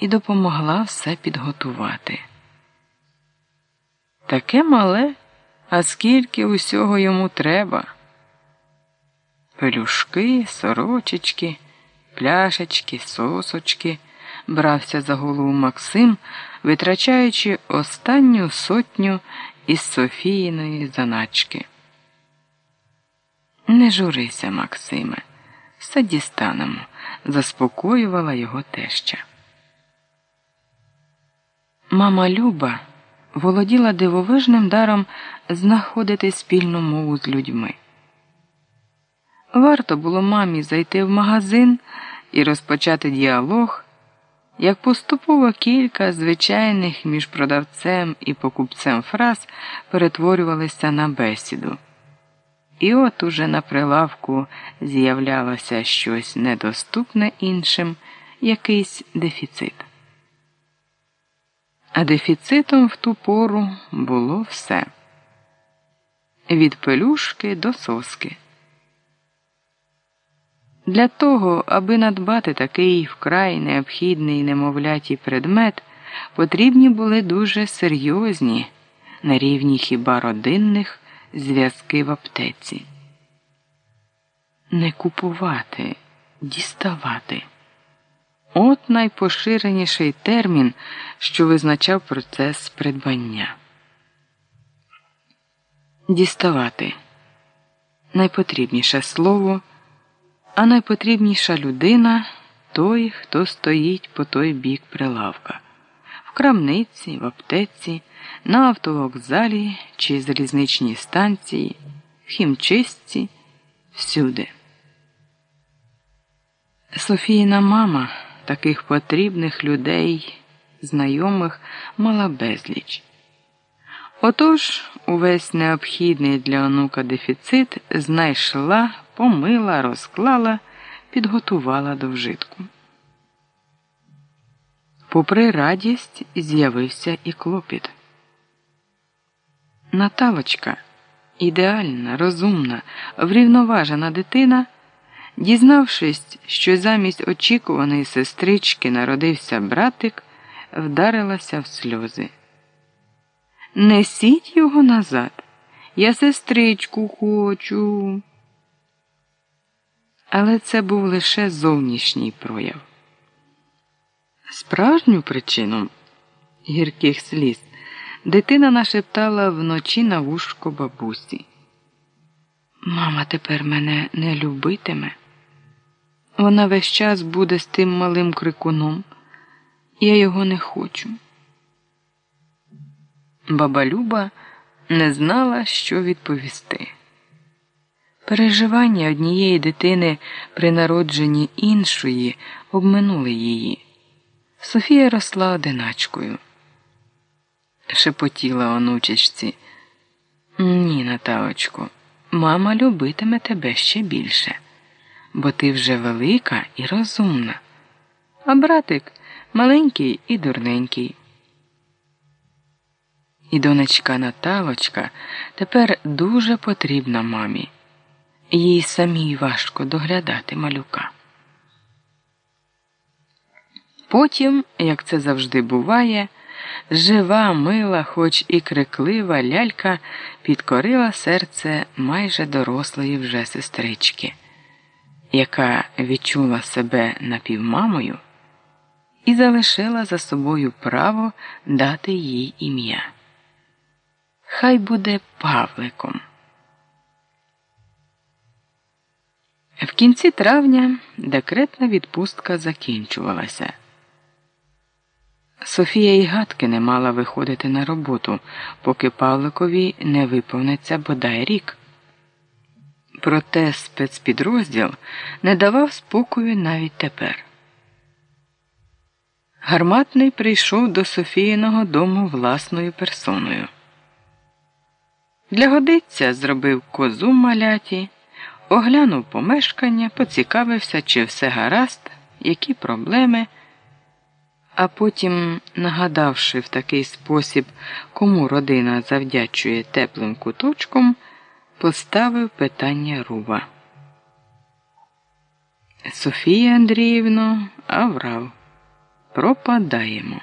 і допомогла все підготувати. Таке мале, а скільки усього йому треба. Пелюшки, сорочечки, пляшечки, сосочки, брався за голову Максим, витрачаючи останню сотню із Софіїної заначки. Не журися, Максиме, все дістанемо, заспокоювала його теща. Мама Люба володіла дивовижним даром знаходити спільну мову з людьми. Варто було мамі зайти в магазин і розпочати діалог, як поступово кілька звичайних між продавцем і покупцем фраз перетворювалися на бесіду. І от уже на прилавку з'являлося щось недоступне іншим, якийсь дефіцит. А дефіцитом в ту пору було все від пелюшки до соски. Для того, аби надбати такий вкрай необхідний немовляті предмет, потрібні були дуже серйозні, на рівні хіба родинних зв'язки в аптеці. Не купувати, діставати. От найпоширеніший термін, що визначав процес придбання. Діставати найпотрібніше слово, а найпотрібніша людина той, хто стоїть по той бік прилавка, в крамниці, в аптеці, на автовокзалі чи залізничній станції, в хімчистці, всюди. Софіїна мама таких потрібних людей, знайомих мала безліч. Отож, увесь необхідний для онука дефіцит знайшла, помила, розклала, підготувала до вжитку. Попри радість, з'явився і клопіт. Наталочка, ідеальна, розумна, врівноважена дитина. Дізнавшись, що замість очікуваної сестрички народився братик, вдарилася в сльози. Несіть його назад. Я сестричку хочу. Але це був лише зовнішній прояв. Справжню причину гірких сліз дитина нашептала вночі на вушко бабусі. Мама тепер мене не любитиме. Вона весь час буде з тим малим крикуном. Я його не хочу. Баба Люба не знала, що відповісти. Переживання однієї дитини при народженні іншої обминули її. Софія росла одиначкою. Шепотіла онучечці. Ні, Наталочко, мама любитиме тебе ще більше бо ти вже велика і розумна, а братик маленький і дурненький. І донечка Наталочка тепер дуже потрібна мамі, їй самій важко доглядати малюка. Потім, як це завжди буває, жива, мила, хоч і криклива лялька підкорила серце майже дорослої вже сестрички яка відчула себе напівмамою і залишила за собою право дати їй ім'я. Хай буде Павликом. В кінці травня декретна відпустка закінчувалася. Софія й гадки не мала виходити на роботу, поки Павликові не виповниться бодай рік. Проте спецпідрозділ не давав спокою навіть тепер. Гарматний прийшов до Софіїного дому власною персоною. Для годиця зробив козу маляті, оглянув помешкання, поцікавився, чи все гаразд, які проблеми, а потім, нагадавши в такий спосіб, кому родина завдячує теплим куточком поставив питання Руба. Софія Андріївно, аврав. пропадаємо.